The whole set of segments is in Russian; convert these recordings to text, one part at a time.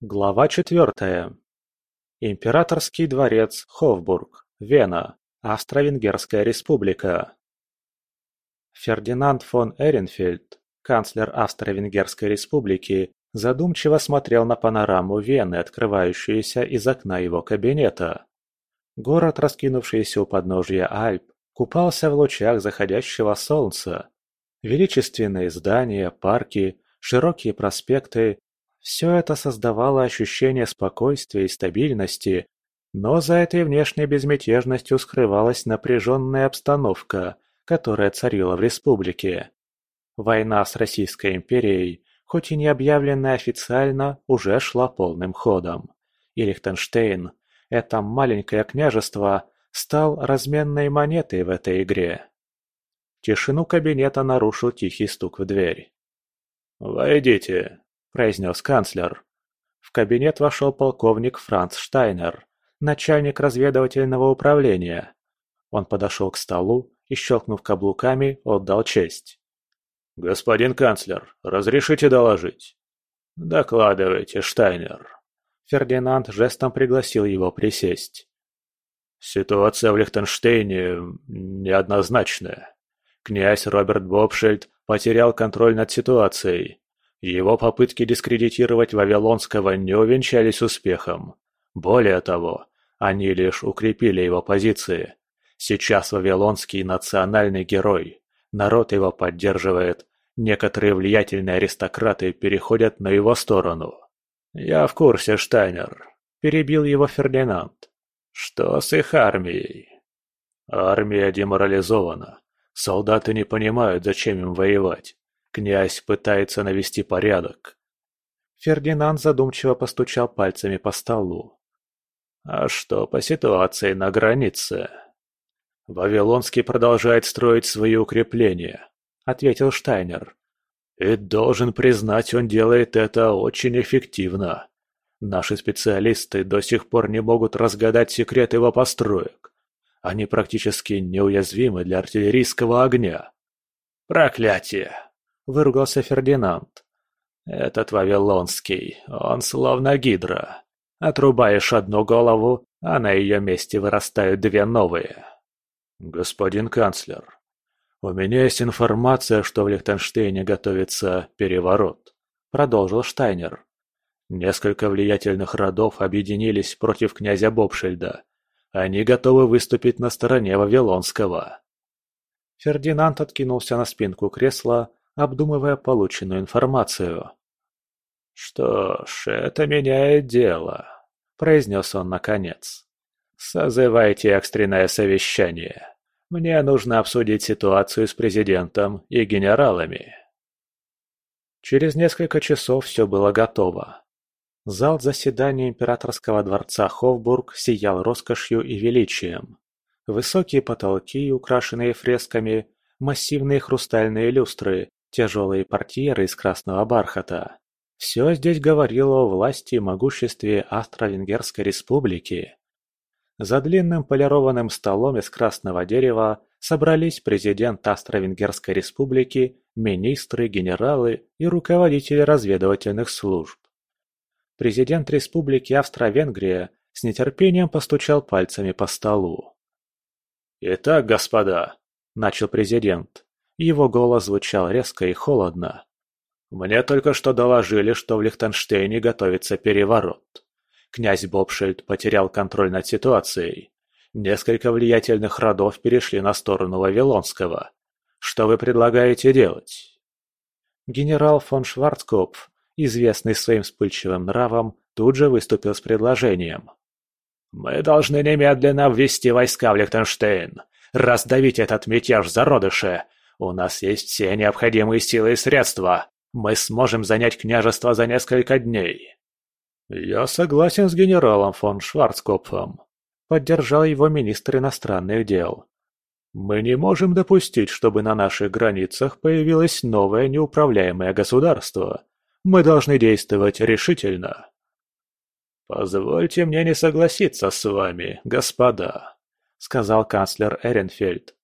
Глава четвертая. Императорский дворец Хофбург, Вена, Австро-Венгерская республика. Фердинанд фон Эренфельд, канцлер Австро-Венгерской республики, задумчиво смотрел на панораму Вены, открывающуюся из окна его кабинета. Город, раскинувшийся у подножья Альп, купался в лучах заходящего солнца. Величественные здания, парки, широкие проспекты – все это создавало ощущение спокойствия и стабильности, но за этой внешней безмятежностью скрывалась напряженная обстановка, которая царила в республике. Война с Российской империей, хоть и не объявленная официально, уже шла полным ходом. И Лихтенштейн, это маленькое княжество, стал разменной монетой в этой игре. Тишину кабинета нарушил тихий стук в дверь. «Войдите», – произнес канцлер. В кабинет вошел полковник Франц Штайнер, начальник разведывательного управления. Он подошел к столу и, щелкнув каблуками, отдал честь. «Господин канцлер, разрешите доложить?» «Докладывайте, Штайнер». Фердинанд жестом пригласил его присесть. Ситуация в Лихтенштейне неоднозначная. Князь Роберт Бобшельд потерял контроль над ситуацией. Его попытки дискредитировать Вавилонского не увенчались успехом. Более того, они лишь укрепили его позиции. Сейчас Вавилонский национальный герой. Народ его поддерживает. Некоторые влиятельные аристократы переходят на его сторону. «Я в курсе, Штайнер», – перебил его Фердинанд. Что с их армией? Армия деморализована. Солдаты не понимают, зачем им воевать. Князь пытается навести порядок. Фердинанд задумчиво постучал пальцами по столу. А что по ситуации на границе? Вавилонский продолжает строить свои укрепления, ответил Штайнер. И должен признать, он делает это очень эффективно. Наши специалисты до сих пор не могут разгадать секрет его построек. Они практически неуязвимы для артиллерийского огня. «Проклятие!» – выругался Фердинанд. «Этот Вавилонский, он словно гидра. Отрубаешь одну голову, а на ее месте вырастают две новые». «Господин канцлер, у меня есть информация, что в Лихтенштейне готовится переворот», – продолжил Штайнер. Несколько влиятельных родов объединились против князя Бобшельда. Они готовы выступить на стороне Вавилонского. Фердинанд откинулся на спинку кресла, обдумывая полученную информацию. «Что ж, это меняет дело», – произнес он наконец. «Созывайте экстренное совещание. Мне нужно обсудить ситуацию с президентом и генералами». Через несколько часов все было готово. Зал заседания императорского дворца Хофбург сиял роскошью и величием. Высокие потолки, украшенные фресками, массивные хрустальные люстры, тяжелые портьеры из красного бархата. Все здесь говорило о власти и могуществе Австро-Венгерской республики. За длинным полированным столом из красного дерева собрались президент Австро-Венгерской республики, министры, генералы и руководители разведывательных служб. Президент Республики Австро-Венгрия с нетерпением постучал пальцами по столу. «Итак, господа», – начал президент. Его голос звучал резко и холодно. «Мне только что доложили, что в Лихтенштейне готовится переворот. Князь Бобшельд потерял контроль над ситуацией. Несколько влиятельных родов перешли на сторону Вавилонского. Что вы предлагаете делать?» Генерал фон Шварцкопф известный своим вспыльчивым нравом, тут же выступил с предложением. «Мы должны немедленно ввести войска в Лихтенштейн, раздавить этот мятеж зародыше. У нас есть все необходимые силы и средства. Мы сможем занять княжество за несколько дней». «Я согласен с генералом фон Шварцкопфом», — поддержал его министр иностранных дел. «Мы не можем допустить, чтобы на наших границах появилось новое неуправляемое государство, мы должны действовать решительно. «Позвольте мне не согласиться с вами, господа», — сказал канцлер Эренфельд.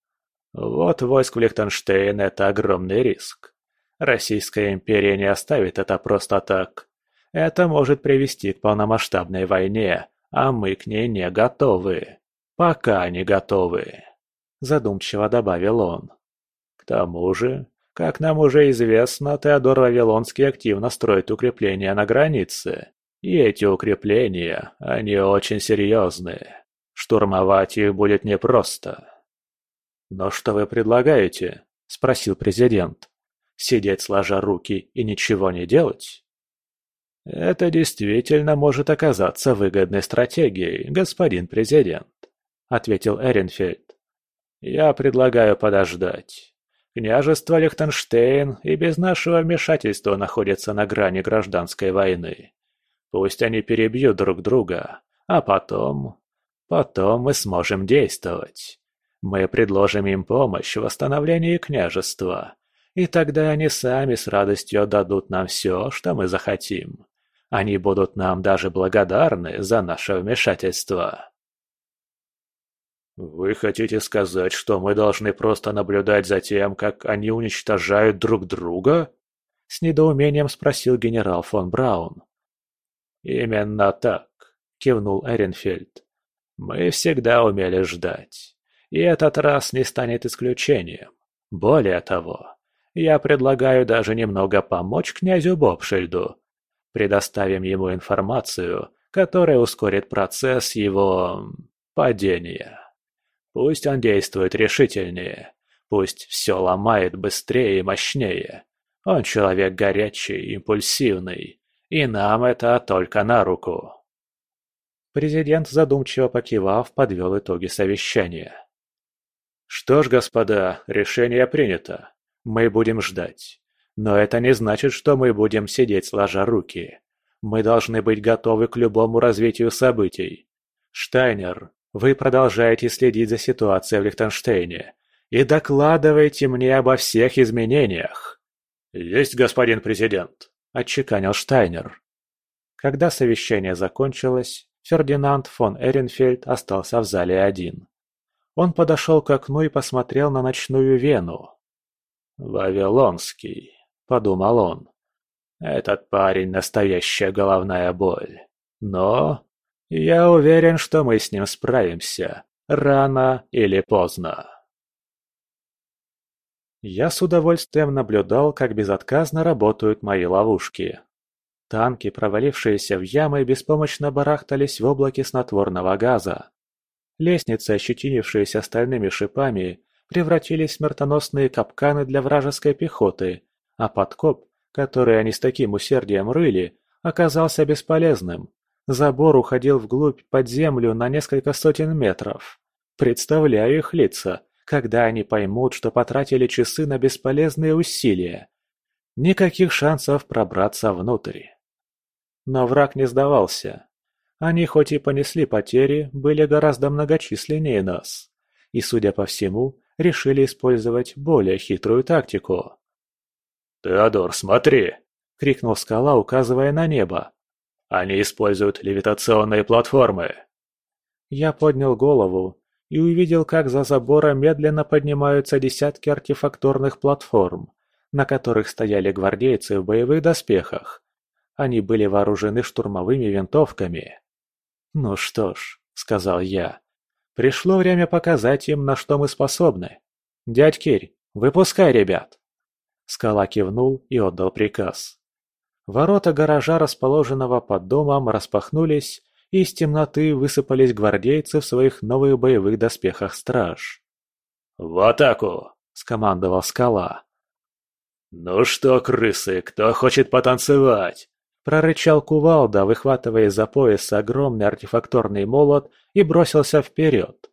«Вот войск в Лихтенштейн — это огромный риск. Российская империя не оставит это просто так. Это может привести к полномасштабной войне, а мы к ней не готовы. Пока не готовы», – задумчиво добавил он. «К тому же, как нам уже известно, Теодор Вавилонский активно строит укрепления на границе. И эти укрепления, они очень серьезные. Штурмовать их будет непросто. «Но что вы предлагаете?» – спросил президент. «Сидеть сложа руки и ничего не делать?» «Это действительно может оказаться выгодной стратегией, господин президент», – ответил Эренфельд. «Я предлагаю подождать. Княжество Лихтенштейн и без нашего вмешательства находится на грани гражданской войны. Пусть они перебьют друг друга, а потом... Потом мы сможем действовать. Мы предложим им помощь в восстановлении княжества, и тогда они сами с радостью отдадут нам все, что мы захотим. Они будут нам даже благодарны за наше вмешательство. «Вы хотите сказать, что мы должны просто наблюдать за тем, как они уничтожают друг друга?» С недоумением спросил генерал фон Браун. «Именно так», — кивнул Эренфельд. «Мы всегда умели ждать. И этот раз не станет исключением. Более того, я предлагаю даже немного помочь князю Бобшильду. Предоставим ему информацию, которая ускорит процесс его... падения». Пусть он действует решительнее. Пусть все ломает быстрее и мощнее. Он человек горячий, импульсивный. И нам это только на руку. Президент, задумчиво покивав, подвел итоги совещания. «Что ж, господа, решение принято. Мы будем ждать. Но это не значит, что мы будем сидеть сложа руки. Мы должны быть готовы к любому развитию событий. Штайнер, вы продолжаете следить за ситуацией в Лихтенштейне и докладываете мне обо всех изменениях. «Есть, господин президент», – отчеканил Штайнер. Когда совещание закончилось, Фердинанд фон Эренфельд остался в зале один. Он подошел к окну и посмотрел на ночную Вену. «Вавилонский», – подумал он. «Этот парень – настоящая головная боль. Но я уверен, что мы с ним справимся, рано или поздно. Я с удовольствием наблюдал, как безотказно работают мои ловушки. Танки, провалившиеся в ямы, беспомощно барахтались в облаке снотворного газа. Лестницы, ощетинившиеся стальными шипами, превратились в смертоносные капканы для вражеской пехоты, а подкоп, который они с таким усердием рыли, оказался бесполезным. Забор уходил вглубь под землю на несколько сотен метров. Представляю их лица, когда они поймут, что потратили часы на бесполезные усилия. Никаких шансов пробраться внутрь. Но враг не сдавался. Они хоть и понесли потери, были гораздо многочисленнее нас. И, судя по всему, решили использовать более хитрую тактику. «Теодор, смотри!» — крикнул скала, указывая на небо. Они используют левитационные платформы. Я поднял голову и увидел, как за забором медленно поднимаются десятки артефакторных платформ, на которых стояли гвардейцы в боевых доспехах. Они были вооружены штурмовыми винтовками. «Ну что ж», — сказал я, — «пришло время показать им, на что мы способны. Дядь Кирь, выпускай ребят!» Скала кивнул и отдал приказ. Ворота гаража, расположенного под домом, распахнулись, и из темноты высыпались гвардейцы в своих новых боевых доспехах страж. «В атаку!» – скомандовал скала. «Ну что, крысы, кто хочет потанцевать?» – прорычал кувалда, выхватывая из-за пояса огромный артефакторный молот и бросился вперед.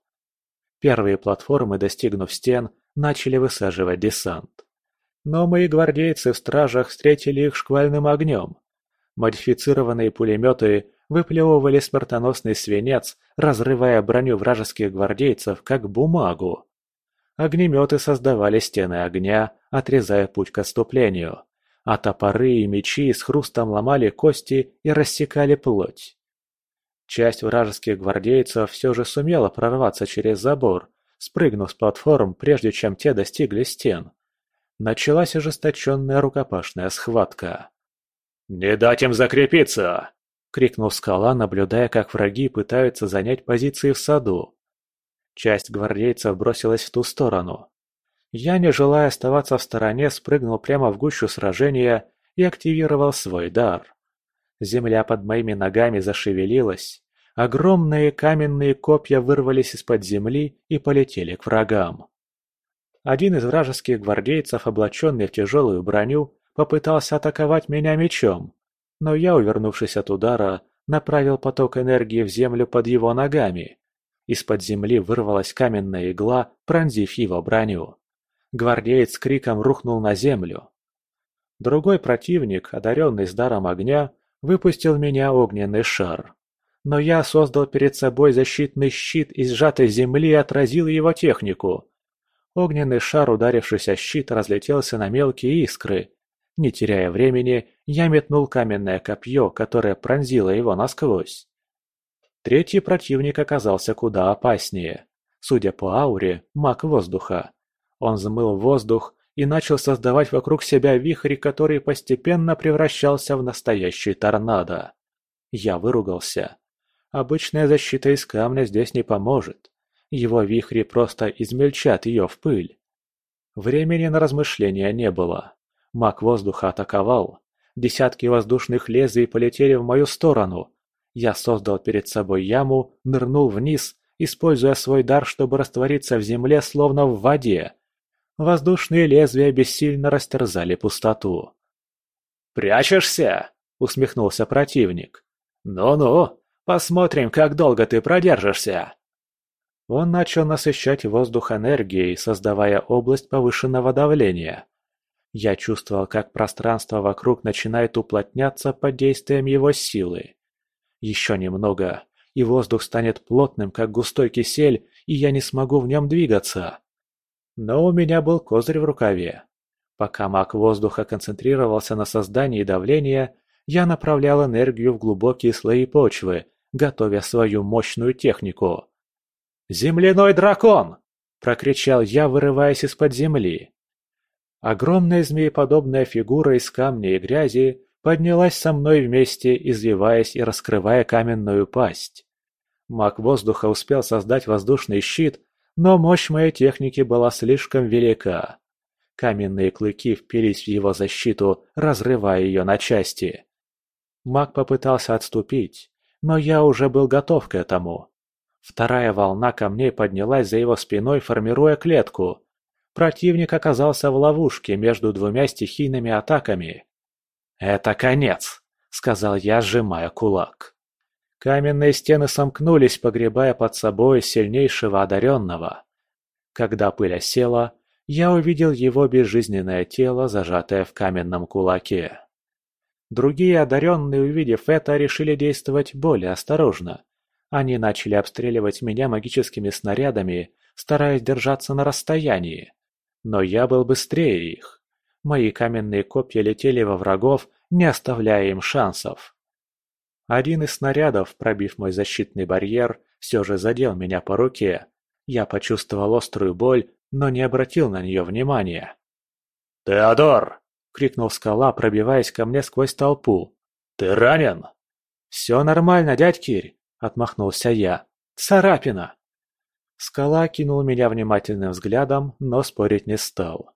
Первые платформы, достигнув стен, начали высаживать десант. Но мои гвардейцы в стражах встретили их шквальным огнем. Модифицированные пулеметы выплевывали смертоносный свинец, разрывая броню вражеских гвардейцев, как бумагу. Огнеметы создавали стены огня, отрезая путь к отступлению, а топоры и мечи с хрустом ломали кости и рассекали плоть. Часть вражеских гвардейцев все же сумела прорваться через забор, спрыгнув с платформ, прежде чем те достигли стен. Началась ожесточенная рукопашная схватка. «Не дать им закрепиться!» — крикнул скала, наблюдая, как враги пытаются занять позиции в саду. Часть гвардейцев бросилась в ту сторону. Я, не желая оставаться в стороне, спрыгнул прямо в гущу сражения и активировал свой дар. Земля под моими ногами зашевелилась. Огромные каменные копья вырвались из-под земли и полетели к врагам. Один из вражеских гвардейцев, облаченный в тяжелую броню, попытался атаковать меня мечом, но я, увернувшись от удара, направил поток энергии в землю под его ногами. Из-под земли вырвалась каменная игла, пронзив его броню. Гвардеец с криком рухнул на землю. Другой противник, одаренный с даром огня, выпустил меня огненный шар. Но я создал перед собой защитный щит из сжатой земли и отразил его технику. Огненный шар, ударившись о щит, разлетелся на мелкие искры. Не теряя времени, я метнул каменное копье, которое пронзило его насквозь. Третий противник оказался куда опаснее. Судя по ауре, маг воздуха. Он взмыл воздух и начал создавать вокруг себя вихрь, который постепенно превращался в настоящий торнадо. Я выругался. Обычная защита из камня здесь не поможет. Его вихри просто измельчат ее в пыль. Времени на размышления не было. Маг воздуха атаковал. Десятки воздушных лезвий полетели в мою сторону. Я создал перед собой яму, нырнул вниз, используя свой дар, чтобы раствориться в земле, словно в воде. Воздушные лезвия бессильно растерзали пустоту. «Прячешься?» — усмехнулся противник. «Ну-ну, посмотрим, как долго ты продержишься!» Он начал насыщать воздух энергией, создавая область повышенного давления. Я чувствовал, как пространство вокруг начинает уплотняться под действием его силы. Еще немного, и воздух станет плотным, как густой кисель, и я не смогу в нем двигаться. Но у меня был козырь в рукаве. Пока маг воздуха концентрировался на создании давления, я направлял энергию в глубокие слои почвы, готовя свою мощную технику. «Земляной дракон!» – прокричал я, вырываясь из-под земли. Огромная змееподобная фигура из камня и грязи поднялась со мной вместе, извиваясь и раскрывая каменную пасть. Маг воздуха успел создать воздушный щит, но мощь моей техники была слишком велика. Каменные клыки впились в его защиту, разрывая ее на части. Маг попытался отступить, но я уже был готов к этому. Вторая волна камней поднялась за его спиной, формируя клетку. Противник оказался в ловушке между двумя стихийными атаками. «Это конец», — сказал я, сжимая кулак. Каменные стены сомкнулись, погребая под собой сильнейшего одаренного. Когда пыль осела, я увидел его безжизненное тело, зажатое в каменном кулаке. Другие одаренные, увидев это, решили действовать более осторожно. Они начали обстреливать меня магическими снарядами, стараясь держаться на расстоянии. Но я был быстрее их. Мои каменные копья летели во врагов, не оставляя им шансов. Один из снарядов, пробив мой защитный барьер, все же задел меня по руке. Я почувствовал острую боль, но не обратил на нее внимания. «Теодор!» — крикнул скала, пробиваясь ко мне сквозь толпу. «Ты ранен?» «Все нормально, дядь Кирь!» — отмахнулся я. «Царапина!» Скала кинул меня внимательным взглядом, но спорить не стал.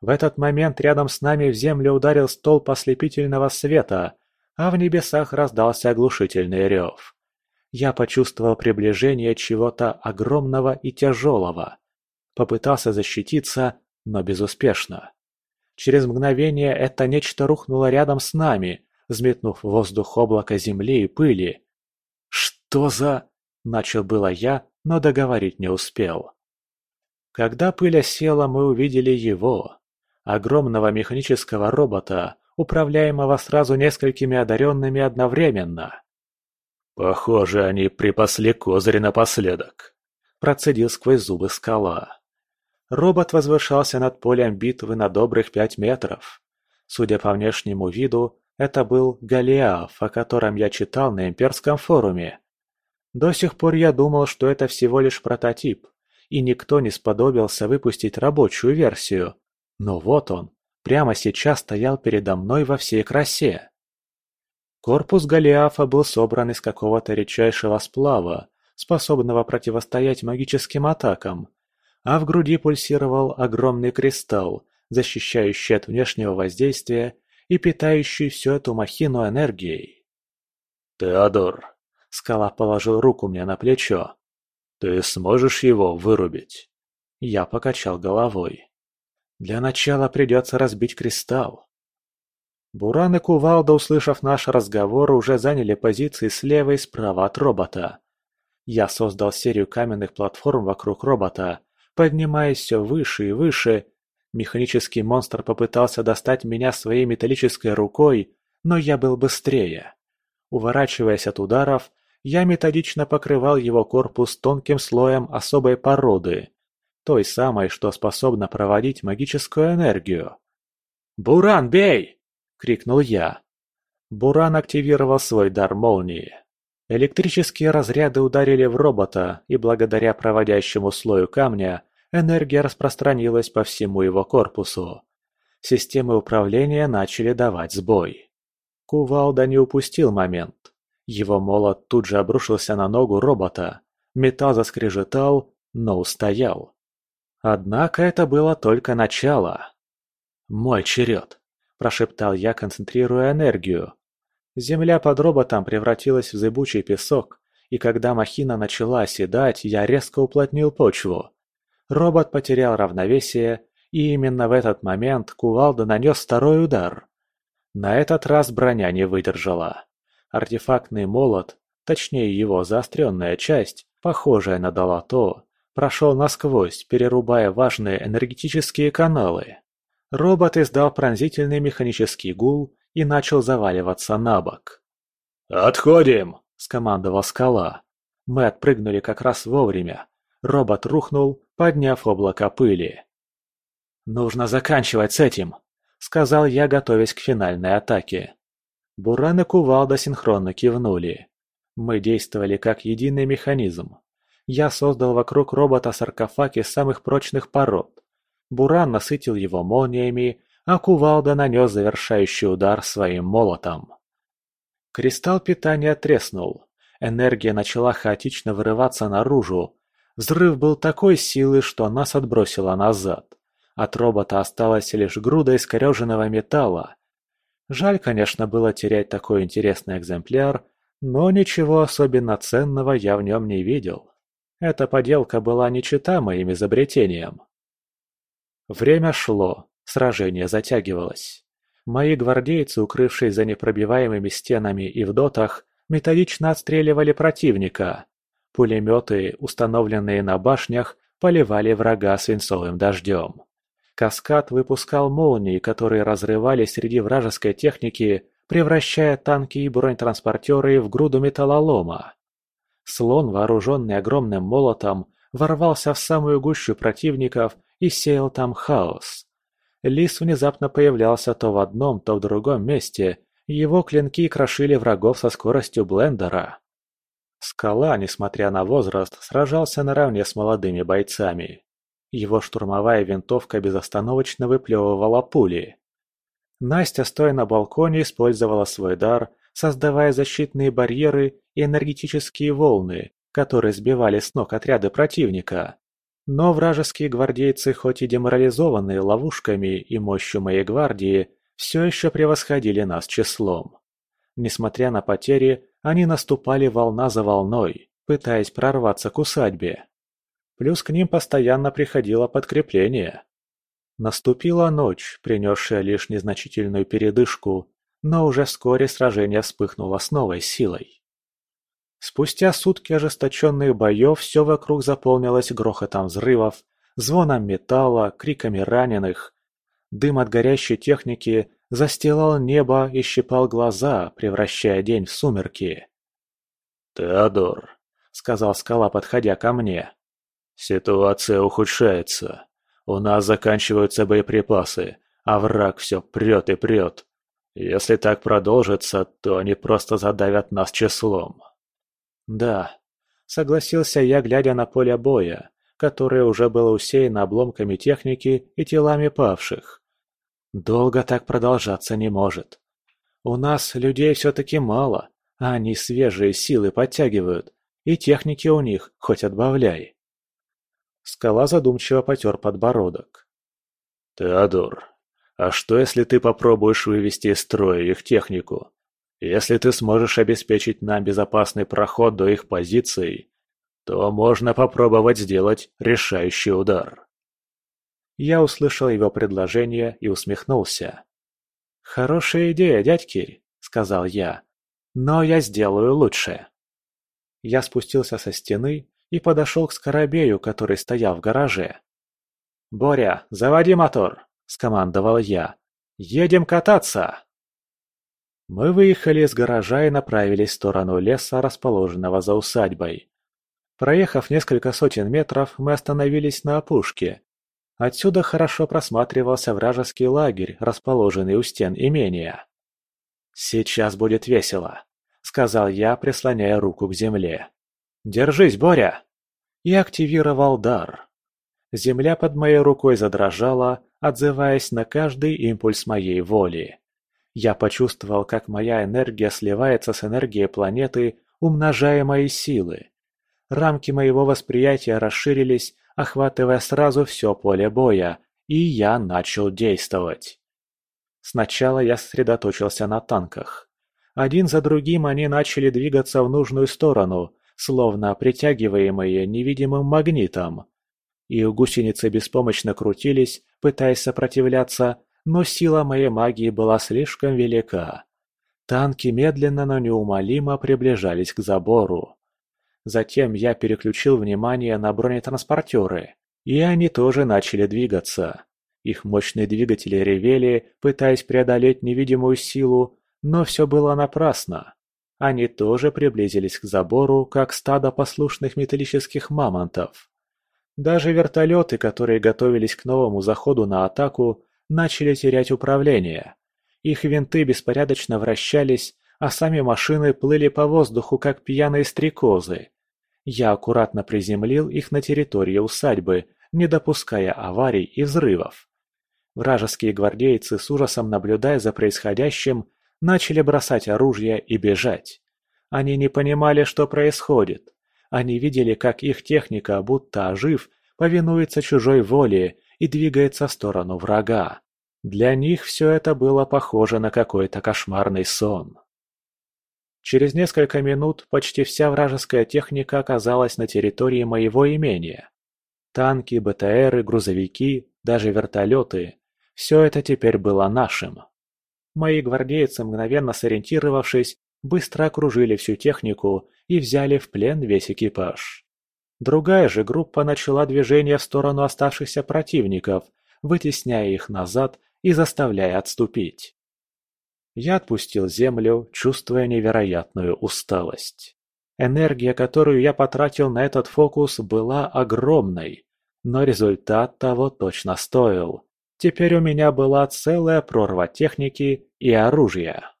В этот момент рядом с нами в землю ударил столб ослепительного света, а в небесах раздался оглушительный рев. Я почувствовал приближение чего-то огромного и тяжелого. Попытался защититься, но безуспешно. Через мгновение это нечто рухнуло рядом с нами, взметнув в воздух облако земли и пыли. «Что за...» – начал было я, но договорить не успел. Когда пыль осела, мы увидели его. Огромного механического робота, управляемого сразу несколькими одаренными одновременно. «Похоже, они припасли козырь напоследок», – процедил сквозь зубы скала. Робот возвышался над полем битвы на добрых пять метров. Судя по внешнему виду, это был Голиаф, о котором я читал на имперском форуме. До сих пор я думал, что это всего лишь прототип, и никто не сподобился выпустить рабочую версию. Но вот он, прямо сейчас стоял передо мной во всей красе. Корпус Голиафа был собран из какого-то редчайшего сплава, способного противостоять магическим атакам, а в груди пульсировал огромный кристалл, защищающий от внешнего воздействия и питающий всю эту махину энергией. «Теодор!» — скала положил руку мне на плечо. «Ты сможешь его вырубить?» Я покачал головой. «Для начала придется разбить кристалл». Буран и Кувалда, услышав наш разговор, уже заняли позиции слева и справа от робота. Я создал серию каменных платформ вокруг робота, поднимаясь все выше и выше. Механический монстр попытался достать меня своей металлической рукой, но я был быстрее. Уворачиваясь от ударов, я методично покрывал его корпус тонким слоем особой породы, той самой, что способна проводить магическую энергию. «Буран, бей!» — крикнул я. Буран активировал свой дар молнии. Электрические разряды ударили в робота, и благодаря проводящему слою камня энергия распространилась по всему его корпусу. Системы управления начали давать сбой. Кувалда не упустил момент. Его молот тут же обрушился на ногу робота. Металл заскрежетал, но устоял. Однако это было только начало. «Мой черед!» – прошептал я, концентрируя энергию. Земля под роботом превратилась в зыбучий песок, и когда махина начала оседать, я резко уплотнил почву. Робот потерял равновесие, и именно в этот момент кувалда нанес второй удар. На этот раз броня не выдержала. Артефактный молот, точнее его заостренная часть, похожая на долото, прошел насквозь, перерубая важные энергетические каналы. Робот издал пронзительный механический гул и начал заваливаться на бок. «Отходим!» – скомандовал скала. Мы отпрыгнули как раз вовремя. Робот рухнул, подняв облако пыли. «Нужно заканчивать с этим», – сказал я, готовясь к финальной атаке. Буран и Кувалда синхронно кивнули. Мы действовали как единый механизм. Я создал вокруг робота саркофаг из самых прочных пород. Буран насытил его молниями, а Кувалда нанес завершающий удар своим молотом. Кристалл питания треснул. Энергия начала хаотично вырываться наружу. Взрыв был такой силы, что нас отбросило назад. От робота осталась лишь груда искореженного металла. Жаль, конечно, было терять такой интересный экземпляр, но ничего особенно ценного я в нем не видел. Эта поделка была не чита моим изобретением. Время шло, сражение затягивалось. Мои гвардейцы, укрывшись за непробиваемыми стенами и в дотах, методично отстреливали противника. Пулеметы, установленные на башнях, поливали врага свинцовым дождем. Каскад выпускал молнии, которые разрывали среди вражеской техники, превращая танки и бронетранспортеры в груду металлолома. Слон, вооруженный огромным молотом, ворвался в самую гущу противников и сеял там хаос. Лис внезапно появлялся то в одном, то в другом месте, его клинки крошили врагов со скоростью блендера. Скала, несмотря на возраст, сражался наравне с молодыми бойцами. Его штурмовая винтовка безостановочно выплевывала пули. Настя, стоя на балконе, использовала свой дар, создавая защитные барьеры и энергетические волны, которые сбивали с ног отряды противника. Но вражеские гвардейцы, хоть и деморализованные ловушками и мощью моей гвардии, все еще превосходили нас числом. Несмотря на потери, они наступали волна за волной, пытаясь прорваться к усадьбе. Плюс к ним постоянно приходило подкрепление. Наступила ночь, принесшая лишь незначительную передышку, но уже вскоре сражение вспыхнуло с новой силой. Спустя сутки ожесточенных боев все вокруг заполнилось грохотом взрывов, звоном металла, криками раненых. Дым от горящей техники застилал небо и щипал глаза, превращая день в сумерки. «Теодор», — сказал скала, подходя ко мне, — «ситуация ухудшается. У нас заканчиваются боеприпасы, а враг все прет и прет. Если так продолжится, то они просто задавят нас числом». «Да», — согласился я, глядя на поле боя, которое уже было усеяно обломками техники и телами павших. «Долго так продолжаться не может. У нас людей все-таки мало, а они свежие силы подтягивают, и техники у них хоть отбавляй. Скала задумчиво потер подбородок. «Теодор, а что если ты попробуешь вывести из строя их технику? Если ты сможешь обеспечить нам безопасный проход до их позиций, то можно попробовать сделать решающий удар». Я услышал его предложение и усмехнулся. «Хорошая идея, дядь Кирь», — сказал я. «Но я сделаю лучше». Я спустился со стены и подошел к Скоробею, который стоял в гараже. «Боря, заводи мотор!» – скомандовал я. «Едем кататься!» Мы выехали из гаража и направились в сторону леса, расположенного за усадьбой. Проехав несколько сотен метров, мы остановились на опушке. Отсюда хорошо просматривался вражеский лагерь, расположенный у стен имения. «Сейчас будет весело», — сказал я, прислоняя руку к земле. «Держись, Боря!» И активировал дар. Земля под моей рукой задрожала, отзываясь на каждый импульс моей воли. Я почувствовал, как моя энергия сливается с энергией планеты, умножая мои силы. Рамки моего восприятия расширились, охватывая сразу все поле боя, и я начал действовать. Сначала я сосредоточился на танках. Один за другим они начали двигаться в нужную сторону, словно притягиваемые невидимым магнитом. И гусеницы беспомощно крутились, пытаясь сопротивляться, но сила моей магии была слишком велика. Танки медленно, но неумолимо приближались к забору. Затем я переключил внимание на бронетранспортеры, и они тоже начали двигаться. Их мощные двигатели ревели, пытаясь преодолеть невидимую силу, но все было напрасно. Они тоже приблизились к забору, как стадо послушных металлических мамонтов. Даже вертолеты, которые готовились к новому заходу на атаку, начали терять управление. Их винты беспорядочно вращались, а сами машины плыли по воздуху, как пьяные стрекозы. Я аккуратно приземлил их на территории усадьбы, не допуская аварий и взрывов. Вражеские гвардейцы, с ужасом наблюдая за происходящим, начали бросать оружие и бежать. Они не понимали, что происходит. Они видели, как их техника, будто ожив, повинуется чужой воле и двигается в сторону врага. Для них все это было похоже на какой-то кошмарный сон. Через несколько минут почти вся вражеская техника оказалась на территории моего имения. Танки, БТРы, грузовики, даже вертолеты – все это теперь было нашим. Мои гвардейцы, мгновенно сориентировавшись, быстро окружили всю технику и взяли в плен весь экипаж. Другая же группа начала движение в сторону оставшихся противников, вытесняя их назад и заставляя отступить. Я отпустил землю, чувствуя невероятную усталость. Энергия, которую я потратил на этот фокус, была огромной, но результат того точно стоил. Теперь у меня была целая прорва техники и оружия.